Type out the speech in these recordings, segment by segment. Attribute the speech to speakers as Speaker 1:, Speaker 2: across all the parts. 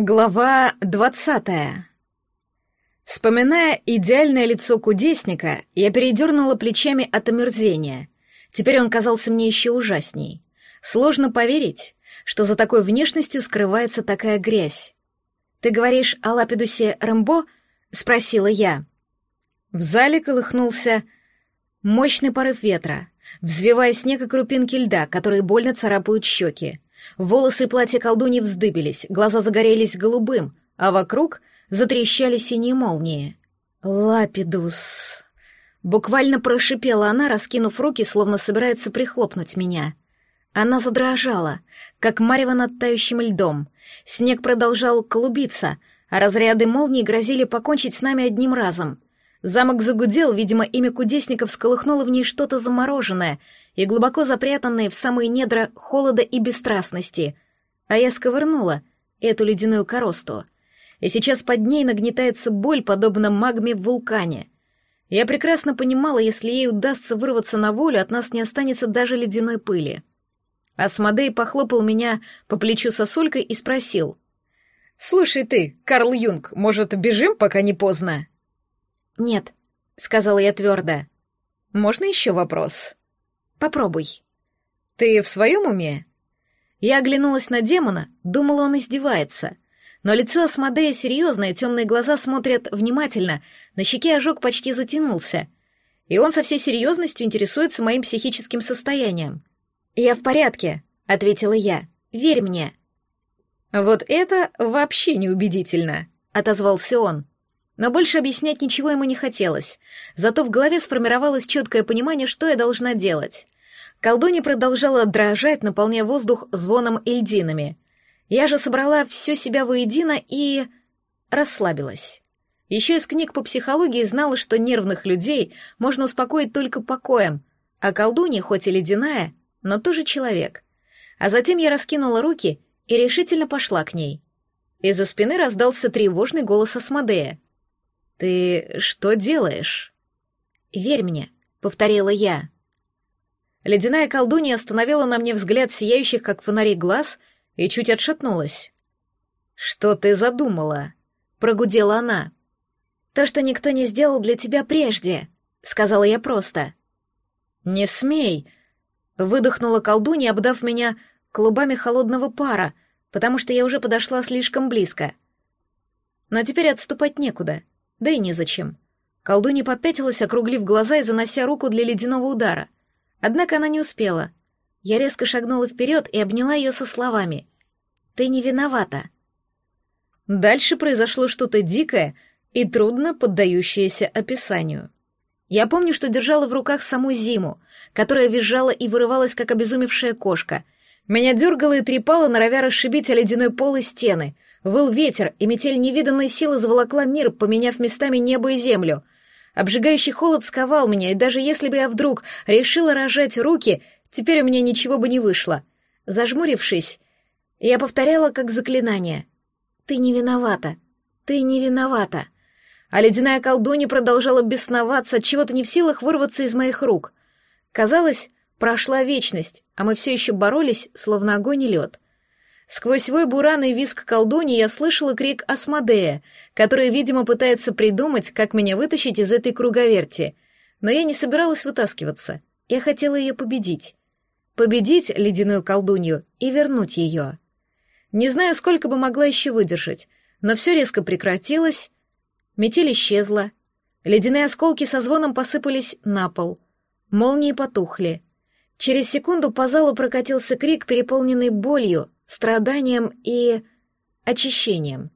Speaker 1: Глава двадцатая. Вспоминая идеальное лицо кудесника, я передернула плечами от омерзения. Теперь он казался мне еще ужасней. Сложно поверить, что за такой внешностью скрывается такая грязь. «Ты говоришь о Лапидусе Рэмбо?» — спросила я. В зале колыхнулся мощный порыв ветра, взвивая снег и крупинки льда, которые больно царапают щеки. Волосы и платье колдуни вздыбились, глаза загорелись голубым, а вокруг затрещали синие молнии. «Лапидус!» Буквально прошипела она, раскинув руки, словно собирается прихлопнуть меня. Она задрожала, как марево над тающим льдом. Снег продолжал клубиться, а разряды молний грозили покончить с нами одним разом. Замок загудел, видимо, имя кудесника всколыхнуло в ней что-то замороженное — и глубоко запрятанные в самые недра холода и бесстрастности. А я сковырнула эту ледяную коросту. И сейчас под ней нагнетается боль, подобно магме в вулкане. Я прекрасно понимала, если ей удастся вырваться на волю, от нас не останется даже ледяной пыли. Асмодей похлопал меня по плечу сосулькой и спросил. «Слушай ты, Карл Юнг, может, бежим, пока не поздно?» «Нет», — сказала я твердо. «Можно еще вопрос?» Попробуй. Ты в своем уме? Я оглянулась на демона, думала, он издевается. Но лицо Асмодея серьезное, темные глаза смотрят внимательно, на щеке ожог почти затянулся. И он со всей серьезностью интересуется моим психическим состоянием. «Я в порядке», — ответила я. «Верь мне». «Вот это вообще неубедительно», — отозвался он. Но больше объяснять ничего ему не хотелось. Зато в голове сформировалось четкое понимание, что я должна делать. Колдунья продолжала дрожать, наполняя воздух звоном и льдинами. Я же собрала все себя воедино и... расслабилась. Еще из книг по психологии знала, что нервных людей можно успокоить только покоем, а колдунья, хоть и ледяная, но тоже человек. А затем я раскинула руки и решительно пошла к ней. Из-за спины раздался тревожный голос Асмодея. «Ты что делаешь?» «Верь мне», — повторила я. Ледяная колдунья остановила на мне взгляд сияющих, как фонари, глаз и чуть отшатнулась. «Что ты задумала?» — прогудела она. «То, что никто не сделал для тебя прежде», — сказала я просто. «Не смей!» — выдохнула колдунья, обдав меня клубами холодного пара, потому что я уже подошла слишком близко. Но теперь отступать некуда — да и незачем. Колдунья попятилась, округлив глаза и занося руку для ледяного удара. Однако она не успела. Я резко шагнула вперед и обняла ее со словами. «Ты не виновата». Дальше произошло что-то дикое и трудно поддающееся описанию. Я помню, что держала в руках саму зиму, которая визжала и вырывалась, как обезумевшая кошка. Меня дергало и трепало, норовя расшибить о ледяной пол и стены — Выл ветер, и метель невиданной силы заволокла мир, поменяв местами небо и землю. Обжигающий холод сковал меня, и даже если бы я вдруг решила рожать руки, теперь у меня ничего бы не вышло. Зажмурившись, я повторяла как заклинание. «Ты не виновата! Ты не виновата!» А ледяная колдунья продолжала бесноваться, от чего-то не в силах вырваться из моих рук. Казалось, прошла вечность, а мы все еще боролись, словно огонь и лед — Сквозь свой бураный виск колдуни я слышала крик Асмодея, который, видимо, пытается придумать, как меня вытащить из этой круговерти. Но я не собиралась вытаскиваться. Я хотела ее победить. Победить ледяную колдунью и вернуть ее. Не знаю, сколько бы могла еще выдержать, но все резко прекратилось, метель исчезла, ледяные осколки со звоном посыпались на пол, молнии потухли. Через секунду по залу прокатился крик, переполненный болью, страданием и очищением.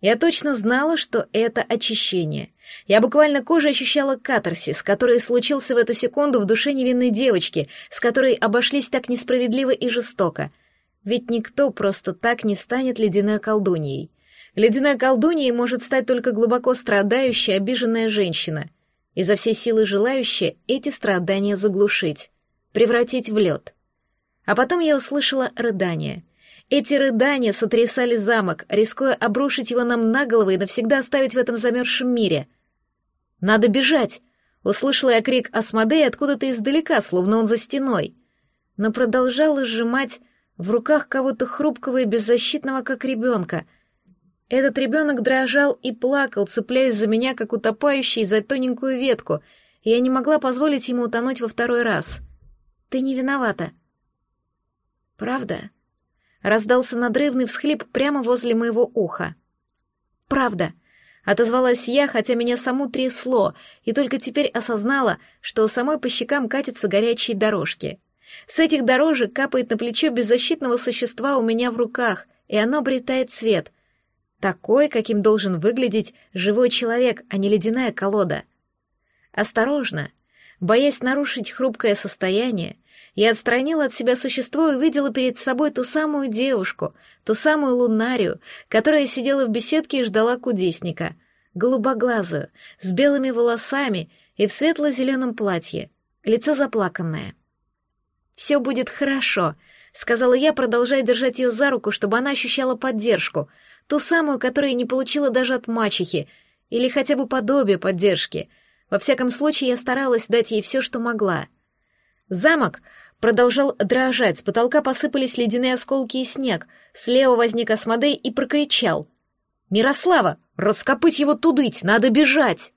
Speaker 1: Я точно знала, что это очищение. Я буквально кожей ощущала катарсис, который случился в эту секунду в душе невинной девочки, с которой обошлись так несправедливо и жестоко. Ведь никто просто так не станет ледяной колдуньей. Ледяной колдуньей может стать только глубоко страдающая, обиженная женщина, изо всей силы желающая эти страдания заглушить, превратить в лед. А потом я услышала рыдание — эти рыдания сотрясали замок, рискуя обрушить его нам на головы и навсегда оставить в этом замерзшем мире. «Надо бежать!» — услышала я крик Асмодея откуда-то издалека, словно он за стеной. Но продолжала сжимать в руках кого-то хрупкого и беззащитного, как ребенка. Этот ребенок дрожал и плакал, цепляясь за меня, как утопающий за тоненькую ветку, и я не могла позволить ему утонуть во второй раз. «Ты не виновата». «Правда?» Раздался надрывный всхлип прямо возле моего уха. «Правда», — отозвалась я, хотя меня саму трясло, и только теперь осознала, что у самой по щекам катятся горячие дорожки. С этих дорожек капает на плечо беззащитного существа у меня в руках, и оно обретает цвет. Такой, каким должен выглядеть живой человек, а не ледяная колода. Осторожно, боясь нарушить хрупкое состояние, я отстранила от себя существо и увидела перед собой ту самую девушку, ту самую лунарию, которая сидела в беседке и ждала кудесника, голубоглазую, с белыми волосами и в светло-зеленом платье, лицо заплаканное. «Все будет хорошо», — сказала я, продолжая держать ее за руку, чтобы она ощущала поддержку, ту самую, которую не получила даже от мачехи, или хотя бы подобие поддержки. Во всяком случае, я старалась дать ей все, что могла. Замок продолжал дрожать, с потолка посыпались ледяные осколки и снег, слева возник Асмодей и прокричал. «Мирослава, раскопыть его тудыть, надо бежать!»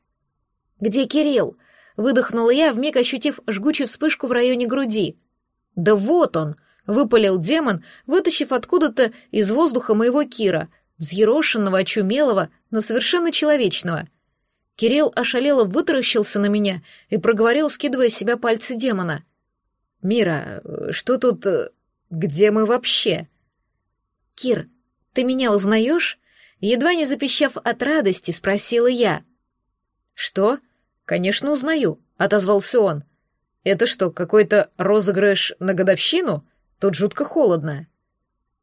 Speaker 1: «Где Кирилл?» — выдохнула я, вмиг ощутив жгучую вспышку в районе груди. «Да вот он!» — выпалил демон, вытащив откуда-то из воздуха моего Кира, взъерошенного, очумелого, но совершенно человечного. Кирилл ошалело вытаращился на меня и проговорил, скидывая с себя пальцы демона. «Мира, что тут... где мы вообще?» «Кир, ты меня узнаешь?» Едва не запищав от радости, спросила я. «Что? Конечно, узнаю», — отозвался он. Это что, какой-то розыгрыш на годовщину? Тут жутко холодно.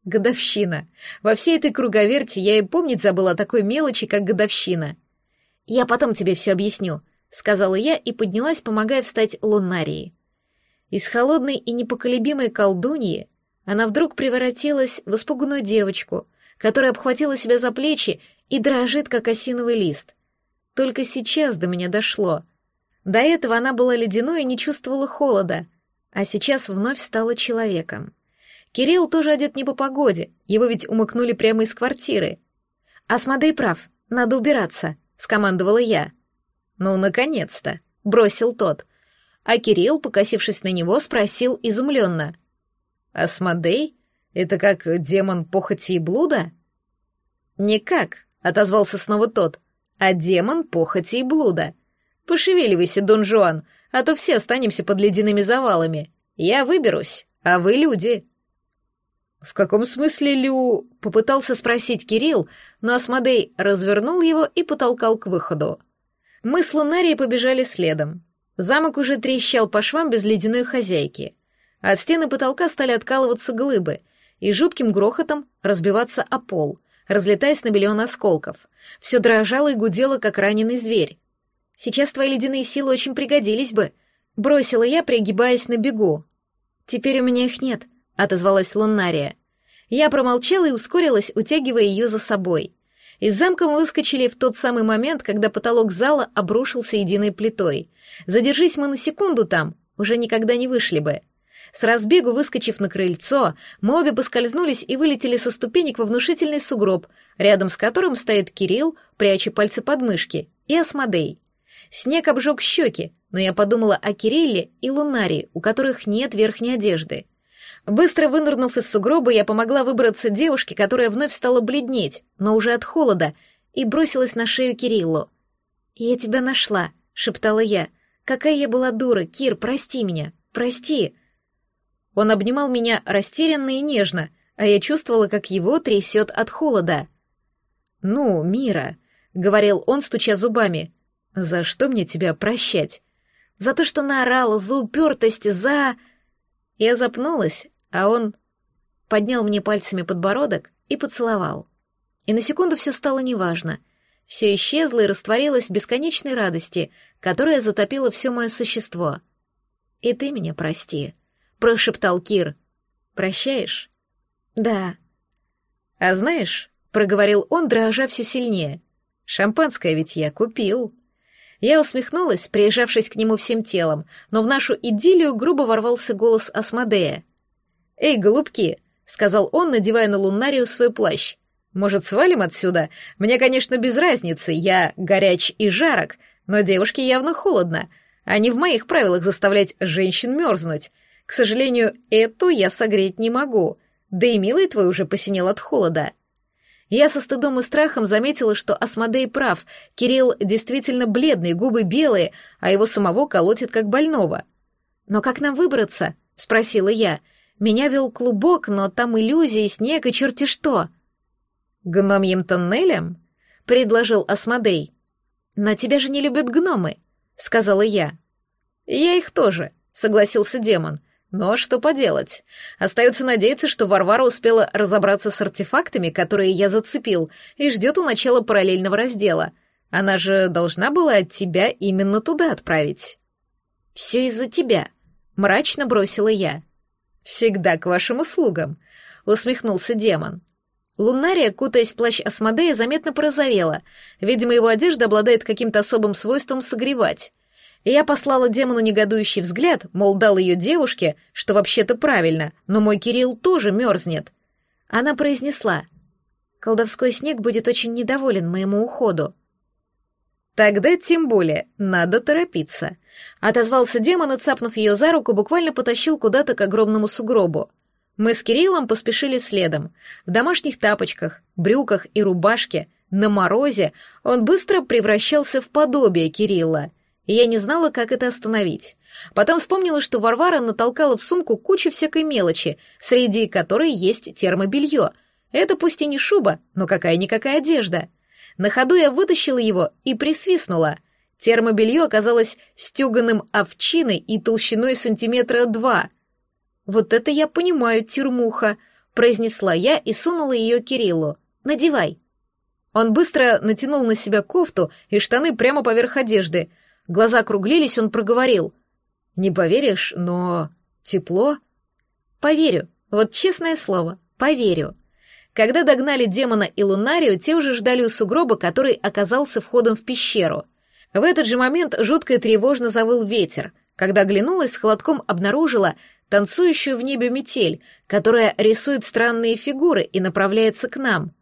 Speaker 1: Годовщина. Во всей этой круговерти я и помнить забыла о такой мелочи, как годовщина. Я потом тебе все объясню, сказала я и поднялась, помогая встать Лунарии. Из холодной и непоколебимой колдуньи она вдруг превратилась в испуганную девочку, которая обхватила себя за плечи и дрожит, как осиновый лист. Только сейчас до меня дошло — до этого она была ледяной и не чувствовала холода, а сейчас вновь стала человеком. Кирилл тоже одет не по погоде, его ведь умыкнули прямо из квартиры. «Асмодей прав, надо убираться», — скомандовала я. «Ну, наконец-то», — бросил тот. А Кирилл, покосившись на него, спросил изумленно. «Асмодей? Это как демон похоти и блуда?» «Никак», — отозвался снова тот, — «а демон похоти и блуда. Пошевеливайся, Дон Жуан, а то все останемся под ледяными завалами. Я выберусь, а вы люди». «В каком смысле, Лю?» — попытался спросить Кирилл, но Асмодей развернул его и потолкал к выходу. Мы с Лунарией побежали следом. Замок уже трещал по швам без ледяной хозяйки. От стены потолка стали откалываться глыбы и жутким грохотом разбиваться о пол, разлетаясь на миллион осколков. Все дрожало и гудело, как раненый зверь. Сейчас твои ледяные силы очень пригодились бы», — бросила я, пригибаясь на бегу. «Теперь у меня их нет», — отозвалась Лунария. Я промолчала и ускорилась, утягивая ее за собой. Из замка мы выскочили в тот самый момент, когда потолок зала обрушился единой плитой. Задержись мы на секунду там, уже никогда не вышли бы. С разбегу, выскочив на крыльцо, мы обе поскользнулись и вылетели со ступенек во внушительный сугроб, рядом с которым стоит Кирилл, пряча пальцы под мышки, и Асмодей. Снег обжег щеки, но я подумала о Кирилле и Лунаре, у которых нет верхней одежды. Быстро вынырнув из сугроба, я помогла выбраться девушке, которая вновь стала бледнеть, но уже от холода, и бросилась на шею Кириллу. «Я тебя нашла», — шептала я. «Какая я была дура, Кир, прости меня, прости». Он обнимал меня растерянно и нежно, а я чувствовала, как его трясет от холода. «Ну, Мира», — говорил он, стуча зубами, за что мне тебя прощать? За то, что наорала, за упертость, за... Я запнулась, а он поднял мне пальцами подбородок и поцеловал. И на секунду все стало неважно. Все исчезло и растворилось в бесконечной радости, которая затопила все мое существо. «И ты меня прости», — прошептал Кир. «Прощаешь?» «Да». «А знаешь», — проговорил он, дрожа все сильнее, — «шампанское ведь я купил». Я усмехнулась, приезжавшись к нему всем телом, но в нашу идиллию грубо ворвался голос Асмодея. «Эй, голубки!» — сказал он, надевая на лунарию свой плащ. Может, свалим отсюда? Мне, конечно, без разницы, я горяч и жарок, но девушке явно холодно, а не в моих правилах заставлять женщин мерзнуть. К сожалению, эту я согреть не могу, да и милый твой уже посинел от холода. Я со стыдом и страхом заметила, что Асмодей прав, Кирилл действительно бледный, губы белые, а его самого колотит как больного. «Но как нам выбраться?» — спросила я. «Меня вел клубок, но там иллюзии, снег и черти что». «Гномьим тоннелем?» — предложил Асмодей. «Но тебя же не любят гномы», — сказала я. «Я их тоже», — согласился демон. «Но что поделать? Остается надеяться, что Варвара успела разобраться с артефактами, которые я зацепил, и ждет у начала параллельного раздела. Она же должна была от тебя именно туда отправить». «Все из-за тебя», — мрачно бросила я. «Всегда к вашим услугам», — усмехнулся демон. Лунария, кутаясь в плащ Асмодея, заметно порозовела. Видимо, его одежда обладает каким-то особым свойством согревать. И я послала демону негодующий взгляд, мол, дал ее девушке, что вообще-то правильно, но мой Кирилл тоже мерзнет. Она произнесла, «Колдовской снег будет очень недоволен моему уходу». «Тогда тем более надо торопиться», — отозвался демон и, цапнув ее за руку, буквально потащил куда-то к огромному сугробу. Мы с Кириллом поспешили следом. В домашних тапочках, брюках и рубашке, на морозе, он быстро превращался в подобие Кирилла. И я не знала, как это остановить. Потом вспомнила, что Варвара натолкала в сумку кучу всякой мелочи, среди которой есть термобелье. Это пусть и не шуба, но какая-никакая одежда. На ходу я вытащила его и присвистнула. Термобелье оказалось стюганым овчиной и толщиной сантиметра два — «Вот это я понимаю, тюрмуха», — произнесла я и сунула ее Кириллу. «Надевай». Он быстро натянул на себя кофту и штаны прямо поверх одежды. Глаза округлились, он проговорил. «Не поверишь, но... тепло?» «Поверю. Вот честное слово, поверю». Когда догнали демона и лунарию, те уже ждали у сугроба, который оказался входом в пещеру. В этот же момент жутко и тревожно завыл ветер. Когда оглянулась, с холодком обнаружила, танцующую в небе метель, которая рисует странные фигуры и направляется к нам.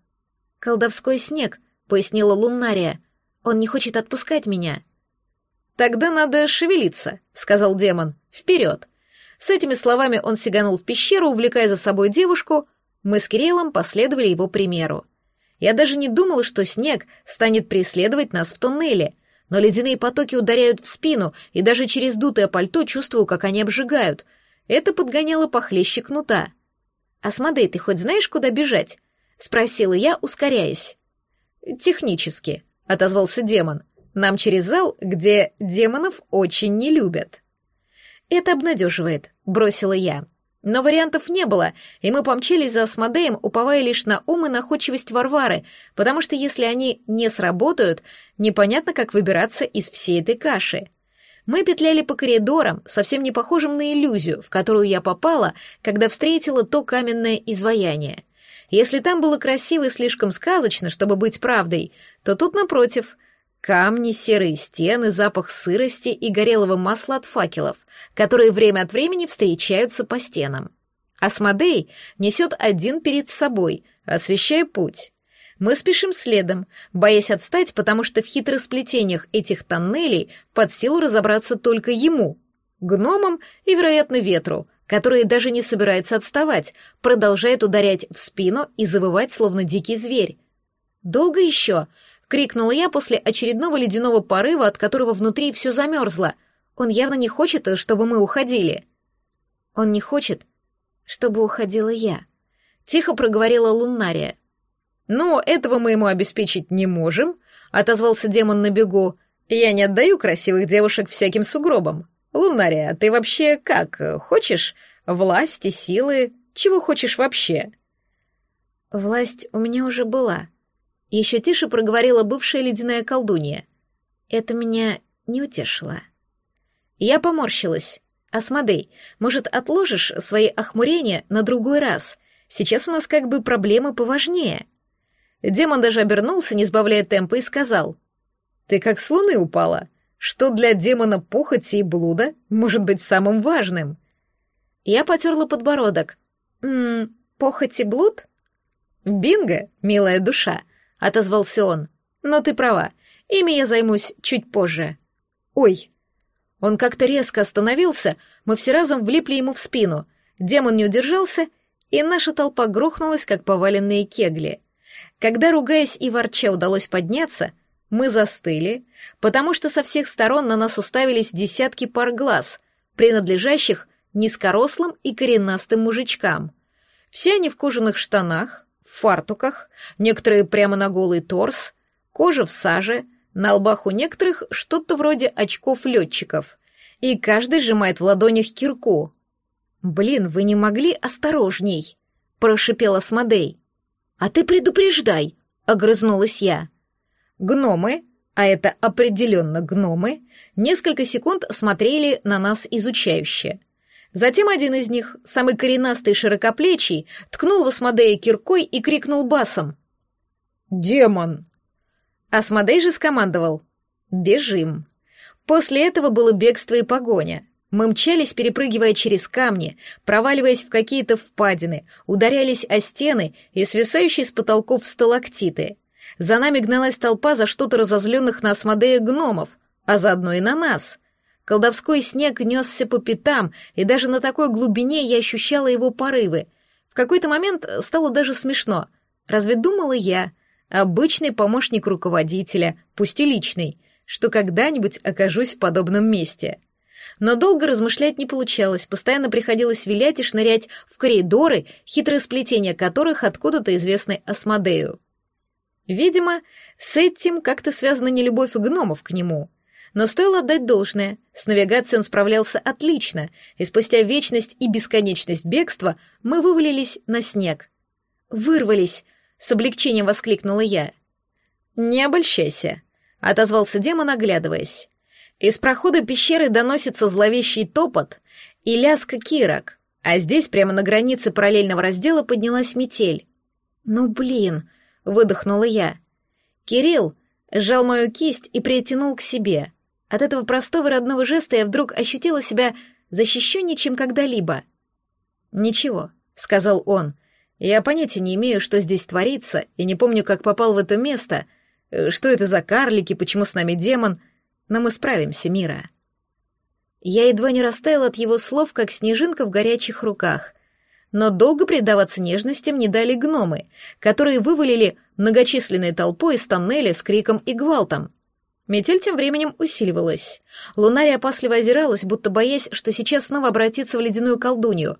Speaker 1: «Колдовской снег», — пояснила Луннария. «Он не хочет отпускать меня». «Тогда надо шевелиться», — сказал демон. «Вперед!» С этими словами он сиганул в пещеру, увлекая за собой девушку. Мы с Кириллом последовали его примеру. Я даже не думала, что снег станет преследовать нас в туннеле, но ледяные потоки ударяют в спину, и даже через дутое пальто чувствую, как они обжигают — это подгоняло похлеще кнута. «Асмодей, ты хоть знаешь, куда бежать?» — спросила я, ускоряясь. «Технически», — отозвался демон. «Нам через зал, где демонов очень не любят». «Это обнадеживает», — бросила я. Но вариантов не было, и мы помчались за Асмодеем, уповая лишь на ум и находчивость Варвары, потому что если они не сработают, непонятно, как выбираться из всей этой каши. Мы петляли по коридорам, совсем не похожим на иллюзию, в которую я попала, когда встретила то каменное изваяние. Если там было красиво и слишком сказочно, чтобы быть правдой, то тут, напротив, камни, серые стены, запах сырости и горелого масла от факелов, которые время от времени встречаются по стенам. Асмодей несет один перед собой, освещая путь. Мы спешим следом, боясь отстать, потому что в хитросплетениях этих тоннелей под силу разобраться только ему, гномам и, вероятно, ветру, который даже не собирается отставать, продолжает ударять в спину и завывать, словно дикий зверь. «Долго еще?» — крикнула я после очередного ледяного порыва, от которого внутри все замерзло. «Он явно не хочет, чтобы мы уходили». «Он не хочет, чтобы уходила я», — тихо проговорила Луннария. «Ну, этого мы ему обеспечить не можем», — отозвался демон на бегу. «Я не отдаю красивых девушек всяким сугробам. Лунария, ты вообще как, хочешь? Власти, силы, чего хочешь вообще?» «Власть у меня уже была», — еще тише проговорила бывшая ледяная колдунья. «Это меня не утешило». Я поморщилась. «Асмодей, может, отложишь свои охмурения на другой раз? Сейчас у нас как бы проблемы поважнее». Демон даже обернулся, не сбавляя темпа, и сказал. «Ты как с луны упала. Что для демона похоти и блуда может быть самым важным?» Я потерла подбородок. «Ммм, похоть и блуд?» «Бинго, милая душа», — отозвался он. «Но ты права, ими я займусь чуть позже». «Ой!» Он как-то резко остановился, мы все разом влипли ему в спину. Демон не удержался, и наша толпа грохнулась, как поваленные кегли. Когда, ругаясь и ворча, удалось подняться, мы застыли, потому что со всех сторон на нас уставились десятки пар глаз, принадлежащих низкорослым и коренастым мужичкам. Все они в кожаных штанах, в фартуках, некоторые прямо на голый торс, кожа в саже, на лбах у некоторых что-то вроде очков летчиков, и каждый сжимает в ладонях кирку. «Блин, вы не могли осторожней?» — прошипела Смодей. «А ты предупреждай!» — огрызнулась я. Гномы, а это определенно гномы, несколько секунд смотрели на нас изучающе. Затем один из них, самый коренастый и широкоплечий, ткнул в Асмодея киркой и крикнул басом. «Демон!» Асмодей же скомандовал. «Бежим!» После этого было бегство и погоня. Мы мчались, перепрыгивая через камни, проваливаясь в какие-то впадины, ударялись о стены и свисающие с потолков сталактиты. За нами гналась толпа за что-то разозленных на Асмодея гномов, а заодно и на нас. Колдовской снег несся по пятам, и даже на такой глубине я ощущала его порывы. В какой-то момент стало даже смешно. Разве думала я, обычный помощник руководителя, пусть и личный, что когда-нибудь окажусь в подобном месте? Но долго размышлять не получалось, постоянно приходилось вилять и шнырять в коридоры, хитрые сплетения которых откуда-то известны Асмодею. Видимо, с этим как-то связана нелюбовь гномов к нему. Но стоило отдать должное, с навигацией он справлялся отлично, и спустя вечность и бесконечность бегства мы вывалились на снег. «Вырвались!» — с облегчением воскликнула я. «Не обольщайся», — отозвался демон, оглядываясь. Из прохода пещеры доносится зловещий топот и лязг кирок, а здесь, прямо на границе параллельного раздела, поднялась метель. «Ну, блин!» — выдохнула я. Кирилл сжал мою кисть и притянул к себе. От этого простого родного жеста я вдруг ощутила себя защищеннее, чем когда-либо. «Ничего», — сказал он, — «я понятия не имею, что здесь творится, и не помню, как попал в это место, э, что это за карлики, почему с нами демон, но мы справимся, Мира». Я едва не растаяла от его слов, как снежинка в горячих руках. Но долго предаваться нежностям не дали гномы, которые вывалили многочисленной толпой из тоннеля с криком и гвалтом. Метель тем временем усиливалась. Лунария опасливо озиралась, будто боясь, что сейчас снова обратится в ледяную колдунью.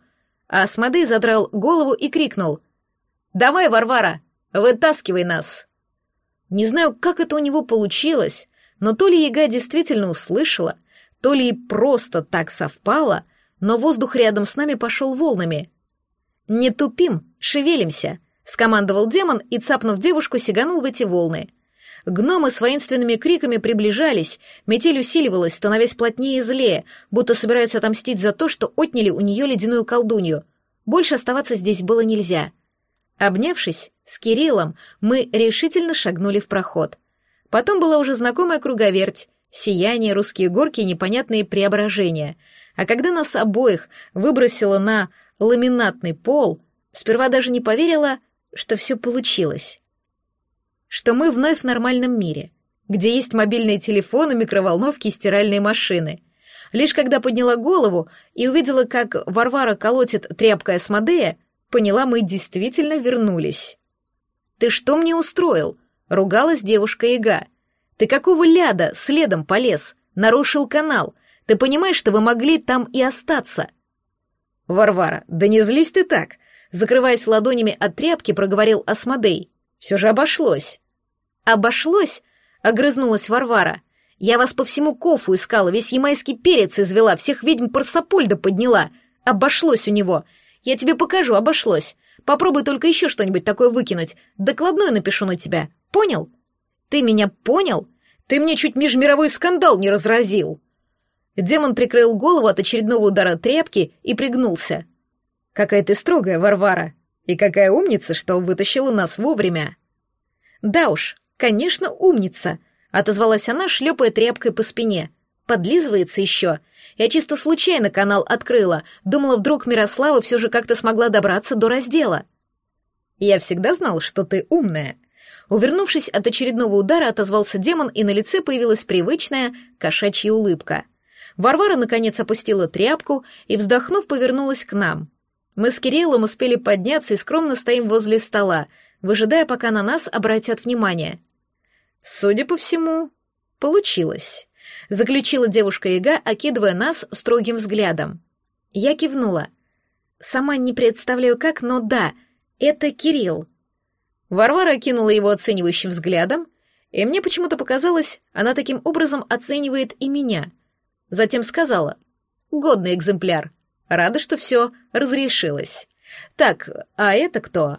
Speaker 1: А Асмодей задрал голову и крикнул. «Давай, Варвара, вытаскивай нас!» Не знаю, как это у него получилось, но то ли яга действительно услышала, то ли просто так совпало, но воздух рядом с нами пошел волнами. «Не тупим, шевелимся», — скомандовал демон и, цапнув девушку, сиганул в эти волны. Гномы с воинственными криками приближались, метель усиливалась, становясь плотнее и злее, будто собираются отомстить за то, что отняли у нее ледяную колдунью. Больше оставаться здесь было нельзя. Обнявшись с Кириллом, мы решительно шагнули в проход — Потом была уже знакомая круговерть, сияние, русские горки и непонятные преображения. А когда нас обоих выбросило на ламинатный пол, сперва даже не поверила, что все получилось. Что мы вновь в нормальном мире, где есть мобильные телефоны, микроволновки и стиральные машины. Лишь когда подняла голову и увидела, как Варвара колотит тряпкой Асмодея, поняла, мы действительно вернулись. «Ты что мне устроил?» Ругалась девушка-яга. «Ты какого ляда следом полез? Нарушил канал. Ты понимаешь, что вы могли там и остаться?» «Варвара, да не злись ты так!» Закрываясь ладонями от тряпки, проговорил Асмодей. «Все же обошлось». «Обошлось?» — огрызнулась Варвара. «Я вас по всему кофу искала, весь ямайский перец извела, всех ведьм Парсапольда подняла. Обошлось у него. Я тебе покажу, обошлось. Попробуй только еще что-нибудь такое выкинуть. Докладную напишу на тебя. Понял? Ты меня понял? Ты мне чуть межмировой скандал не разразил. Демон прикрыл голову от очередного удара тряпки и пригнулся. Какая ты строгая, Варвара. И какая умница, что вытащила нас вовремя. Да уж, конечно, умница, отозвалась она, шлепая тряпкой по спине. Подлизывается еще. Я чисто случайно канал открыла. Думала, вдруг Мирослава все же как-то смогла добраться до раздела. «Я всегда знал, что ты умная». Увернувшись от очередного удара, отозвался демон, и на лице появилась привычная кошачья улыбка. Варвара, наконец, опустила тряпку и, вздохнув, повернулась к нам. Мы с Кириллом успели подняться и скромно стоим возле стола, выжидая, пока на нас обратят внимание. Судя по всему, получилось. Заключила девушка Яга, окидывая нас строгим взглядом. Я кивнула. Сама не представляю как, но да, это Кирилл. Варвара окинула его оценивающим взглядом, и мне почему-то показалось, она таким образом оценивает и меня. Затем сказала, «Годный экземпляр. Рада, что все разрешилось. Так, а это кто?»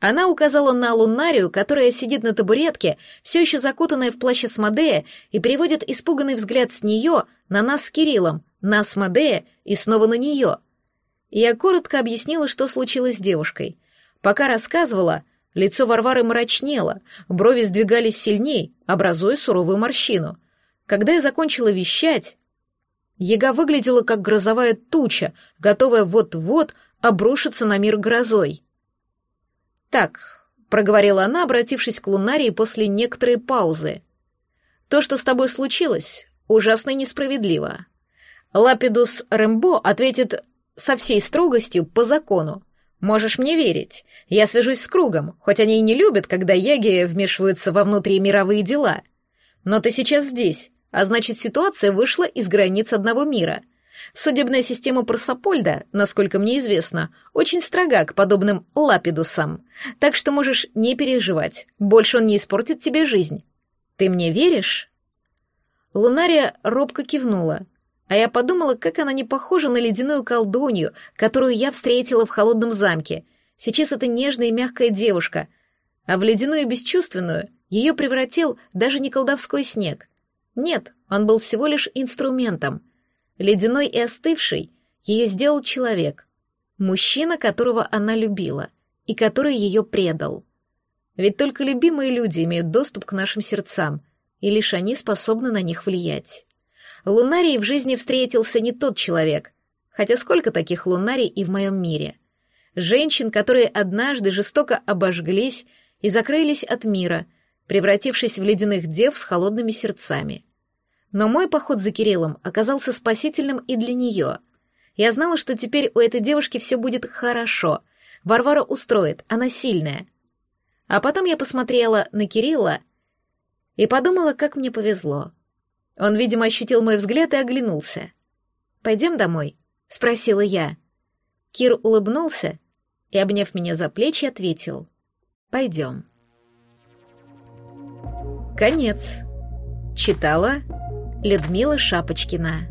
Speaker 1: Она указала на лунарию, которая сидит на табуретке, все еще закутанная в плащ Асмодея, и переводит испуганный взгляд с нее на нас с Кириллом, на Асмодея и снова на нее. Я коротко объяснила, что случилось с девушкой. Пока рассказывала, лицо Варвары мрачнело, брови сдвигались сильней, образуя суровую морщину. Когда я закончила вещать, Ега выглядела как грозовая туча, готовая вот-вот обрушиться на мир грозой. «Так», — проговорила она, обратившись к Лунарии после некоторой паузы. «То, что с тобой случилось, ужасно несправедливо. Лапидус Рэмбо ответит со всей строгостью по закону. Можешь мне верить. Я свяжусь с кругом, хоть они и не любят, когда яги вмешиваются во внутримировые дела. Но ты сейчас здесь, а значит, ситуация вышла из границ одного мира. Судебная система Просопольда, насколько мне известно, очень строга к подобным лапидусам, так что можешь не переживать, больше он не испортит тебе жизнь. Ты мне веришь?» Лунария робко кивнула, а я подумала, как она не похожа на ледяную колдунью, которую я встретила в холодном замке. Сейчас это нежная и мягкая девушка, а в ледяную и бесчувственную ее превратил даже не колдовской снег. Нет, он был всего лишь инструментом — Ледяной и остывшей ее сделал человек, мужчина, которого она любила и который ее предал. Ведь только любимые люди имеют доступ к нашим сердцам, и лишь они способны на них влиять. Лунарий в жизни встретился не тот человек, хотя сколько таких лунарий и в моем мире. Женщин, которые однажды жестоко обожглись и закрылись от мира, превратившись в ледяных дев с холодными сердцами — но мой поход за Кириллом оказался спасительным и для нее. Я знала, что теперь у этой девушки все будет хорошо. Варвара устроит, она сильная. А потом я посмотрела на Кирилла и подумала, как мне повезло. Он, видимо, ощутил мой взгляд и оглянулся. «Пойдем домой?» — спросила я. Кир улыбнулся и, обняв меня за плечи, ответил. «Пойдем». Конец. Читала Людмила Шапочкина.